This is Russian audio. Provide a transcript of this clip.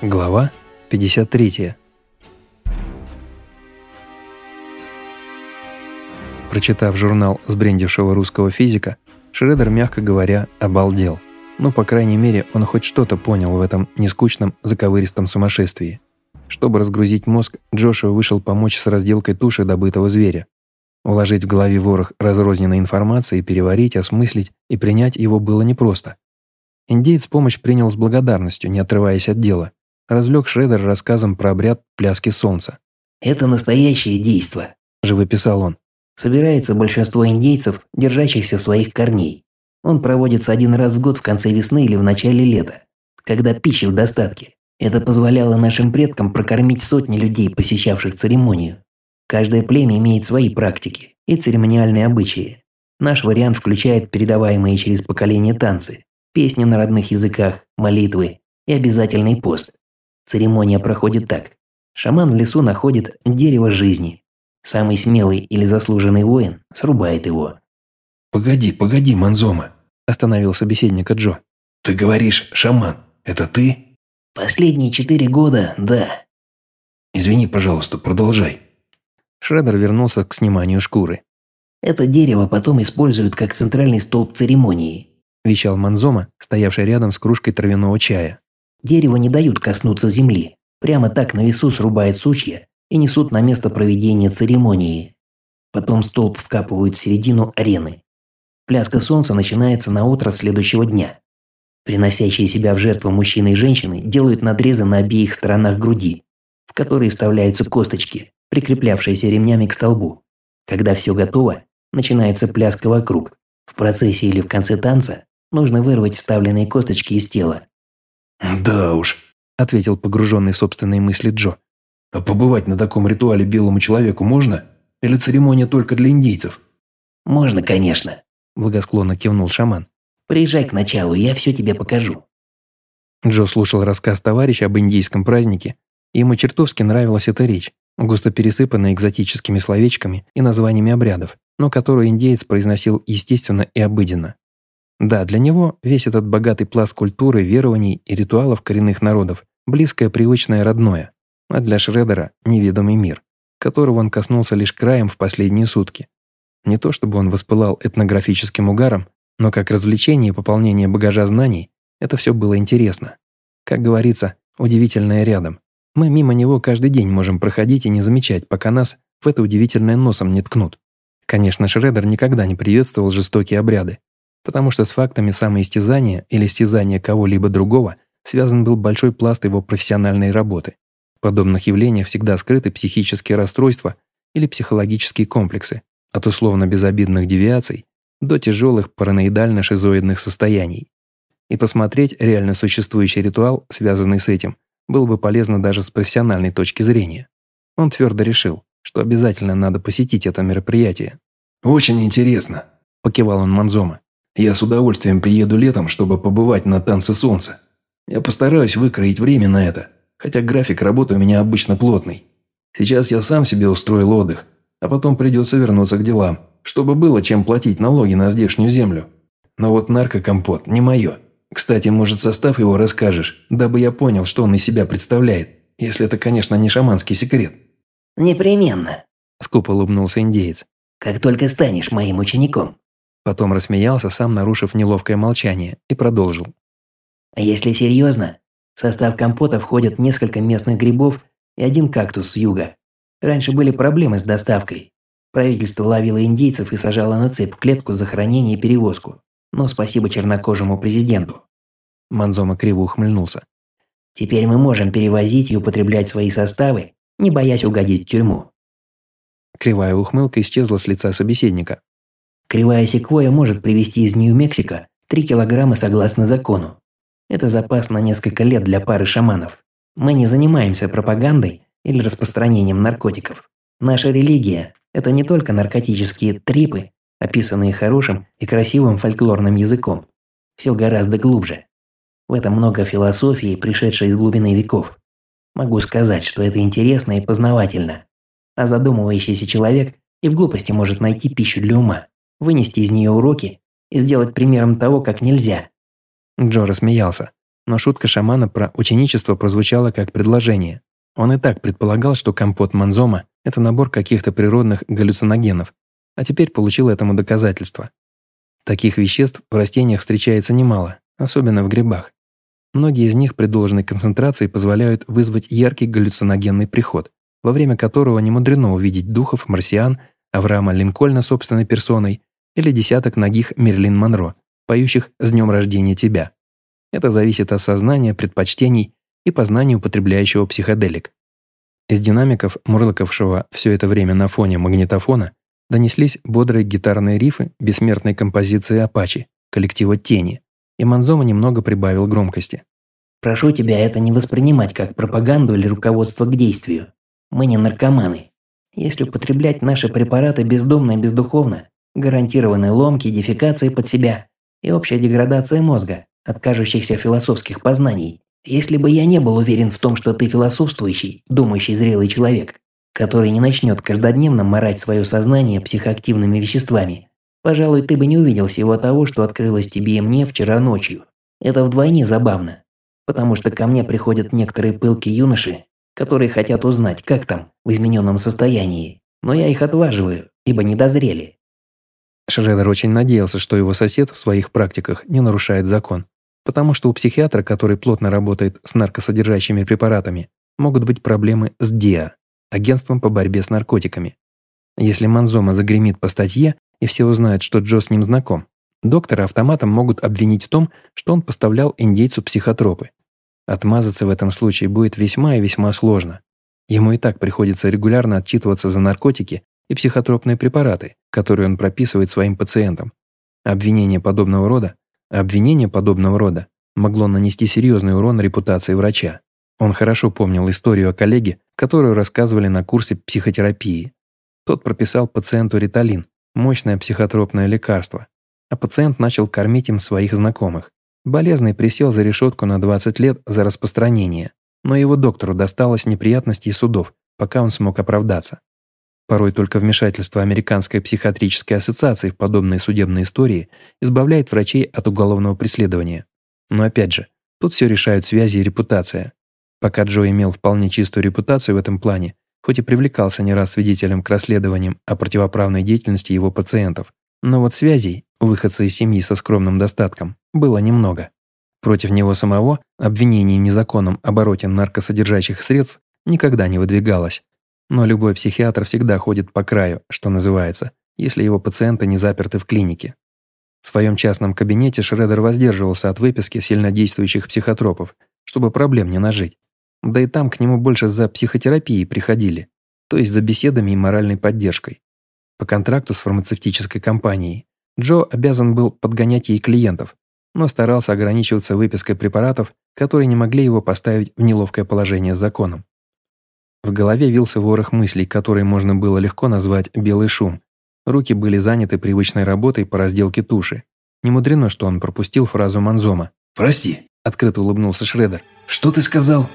Глава 53. Прочитав журнал сбрендившего русского физика, Шредер, мягко говоря, обалдел. Ну, по крайней мере, он хоть что-то понял в этом нескучном, заковыристом сумасшествии. Чтобы разгрузить мозг, Джошуа вышел помочь с разделкой туши добытого зверя. Уложить в голове ворох разрозненной информации, переварить, осмыслить и принять его было непросто. Индеец помощь принял с благодарностью, не отрываясь от дела развлек Шредер рассказом про обряд пляски солнца. «Это настоящее действо», – живописал он. «Собирается большинство индейцев, держащихся своих корней. Он проводится один раз в год в конце весны или в начале лета, когда пищи в достатке. Это позволяло нашим предкам прокормить сотни людей, посещавших церемонию. Каждое племя имеет свои практики и церемониальные обычаи. Наш вариант включает передаваемые через поколения танцы, песни на родных языках, молитвы и обязательный пост. Церемония проходит так. Шаман в лесу находит дерево жизни. Самый смелый или заслуженный воин срубает его. «Погоди, погоди, Манзома», – остановил собеседника Джо. «Ты говоришь, шаман, это ты?» «Последние четыре года, да». «Извини, пожалуйста, продолжай». Шредер вернулся к сниманию шкуры. «Это дерево потом используют как центральный столб церемонии», – вещал Манзома, стоявший рядом с кружкой травяного чая. Дерево не дают коснуться земли. Прямо так на весу срубают сучья и несут на место проведения церемонии. Потом столб вкапывают в середину арены. Пляска солнца начинается на утро следующего дня. Приносящие себя в жертву мужчины и женщины делают надрезы на обеих сторонах груди, в которые вставляются косточки, прикреплявшиеся ремнями к столбу. Когда все готово, начинается пляска вокруг. В процессе или в конце танца нужно вырвать вставленные косточки из тела «Да уж», – ответил погруженный в собственные мысли Джо. «А побывать на таком ритуале белому человеку можно? Или церемония только для индейцев?» «Можно, конечно», – благосклонно кивнул шаман. «Приезжай к началу, я все тебе покажу». Джо слушал рассказ товарища об индийском празднике, ему чертовски нравилась эта речь, густо пересыпанная экзотическими словечками и названиями обрядов, но которую индеец произносил естественно и обыденно. Да, для него весь этот богатый пласт культуры, верований и ритуалов коренных народов – близкое, привычное, родное, а для Шредера – неведомый мир, которого он коснулся лишь краем в последние сутки. Не то чтобы он воспылал этнографическим угаром, но как развлечение и пополнение багажа знаний это все было интересно. Как говорится, удивительное рядом. Мы мимо него каждый день можем проходить и не замечать, пока нас в это удивительное носом не ткнут. Конечно, Шредер никогда не приветствовал жестокие обряды, потому что с фактами самоистязания или стязания кого-либо другого связан был большой пласт его профессиональной работы. В подобных явлениях всегда скрыты психические расстройства или психологические комплексы, от условно безобидных девиаций до тяжелых параноидально-шизоидных состояний. И посмотреть реально существующий ритуал, связанный с этим, было бы полезно даже с профессиональной точки зрения. Он твердо решил, что обязательно надо посетить это мероприятие. «Очень интересно», – покивал он Манзома. Я с удовольствием приеду летом, чтобы побывать на танце солнца. Я постараюсь выкроить время на это, хотя график работы у меня обычно плотный. Сейчас я сам себе устроил отдых, а потом придется вернуться к делам, чтобы было чем платить налоги на здешнюю землю. Но вот наркокомпот не мое. Кстати, может, состав его расскажешь, дабы я понял, что он из себя представляет, если это, конечно, не шаманский секрет». «Непременно», – скупо улыбнулся индеец. «Как только станешь моим учеником». Потом рассмеялся, сам нарушив неловкое молчание, и продолжил. «Если серьезно, в состав компота входят несколько местных грибов и один кактус с юга. Раньше были проблемы с доставкой. Правительство ловило индейцев и сажало на цепь клетку за хранение и перевозку. Но спасибо чернокожему президенту». Манзома криво ухмыльнулся. «Теперь мы можем перевозить и употреблять свои составы, не боясь угодить в тюрьму». Кривая ухмылка исчезла с лица собеседника. Кривая секвоя может привезти из Нью-Мексико 3 килограмма согласно закону. Это запас на несколько лет для пары шаманов. Мы не занимаемся пропагандой или распространением наркотиков. Наша религия – это не только наркотические трипы, описанные хорошим и красивым фольклорным языком. Все гораздо глубже. В этом много философии, пришедшей из глубины веков. Могу сказать, что это интересно и познавательно. А задумывающийся человек и в глупости может найти пищу для ума вынести из нее уроки и сделать примером того, как нельзя. Джо рассмеялся. Но шутка шамана про ученичество прозвучала как предложение. Он и так предполагал, что компот манзома – это набор каких-то природных галлюциногенов, а теперь получил этому доказательство. Таких веществ в растениях встречается немало, особенно в грибах. Многие из них при должной концентрации позволяют вызвать яркий галлюциногенный приход, во время которого не мудрено увидеть духов, марсиан, Авраама Линкольна собственной персоной или десяток ногих Мерлин Монро, поющих «С днем рождения тебя». Это зависит от сознания, предпочтений и познания употребляющего психоделик. Из динамиков, мурлыкавшего все это время на фоне магнитофона, донеслись бодрые гитарные рифы бессмертной композиции «Апачи» коллектива «Тени», и Манзома немного прибавил громкости. «Прошу тебя это не воспринимать как пропаганду или руководство к действию. Мы не наркоманы. Если употреблять наши препараты бездомно и бездуховно, гарантированы ломки, дефекации под себя и общая деградация мозга от кажущихся философских познаний. Если бы я не был уверен в том, что ты философствующий, думающий зрелый человек, который не начнет каждодневно морать свое сознание психоактивными веществами, пожалуй, ты бы не увидел всего того, что открылось тебе и мне вчера ночью. Это вдвойне забавно, потому что ко мне приходят некоторые пылки юноши, которые хотят узнать, как там, в измененном состоянии, но я их отваживаю, ибо не дозрели. Шредер очень надеялся, что его сосед в своих практиках не нарушает закон, потому что у психиатра, который плотно работает с наркосодержащими препаратами, могут быть проблемы с ДИА, агентством по борьбе с наркотиками. Если Манзома загремит по статье, и все узнают, что Джо с ним знаком, доктора автоматом могут обвинить в том, что он поставлял индейцу психотропы. Отмазаться в этом случае будет весьма и весьма сложно. Ему и так приходится регулярно отчитываться за наркотики и психотропные препараты, которые он прописывает своим пациентам. Обвинение подобного рода, обвинение подобного рода могло нанести серьезный урон репутации врача. Он хорошо помнил историю о коллеге, которую рассказывали на курсе психотерапии. Тот прописал пациенту риталин, мощное психотропное лекарство, а пациент начал кормить им своих знакомых. Болезный присел за решетку на 20 лет за распространение, но его доктору досталось неприятностей судов, пока он смог оправдаться. Порой только вмешательство Американской психиатрической ассоциации в подобные судебные истории избавляет врачей от уголовного преследования. Но опять же, тут все решают связи и репутация. Пока Джо имел вполне чистую репутацию в этом плане, хоть и привлекался не раз свидетелем к расследованиям о противоправной деятельности его пациентов, но вот связей у выходца из семьи со скромным достатком было немного. Против него самого обвинений в незаконном обороте наркосодержащих средств никогда не выдвигалось, но любой психиатр всегда ходит по краю, что называется, если его пациенты не заперты в клинике. В своем частном кабинете Шредер воздерживался от выписки сильнодействующих психотропов, чтобы проблем не нажить. Да и там к нему больше за психотерапией приходили, то есть за беседами и моральной поддержкой. По контракту с фармацевтической компанией Джо обязан был подгонять ей клиентов, но старался ограничиваться выпиской препаратов, которые не могли его поставить в неловкое положение с законом. В голове вился ворох мыслей, которые можно было легко назвать «белый шум». Руки были заняты привычной работой по разделке туши. Не мудрено, что он пропустил фразу Манзома. «Прости», – открыто улыбнулся Шредер. «Что ты сказал?»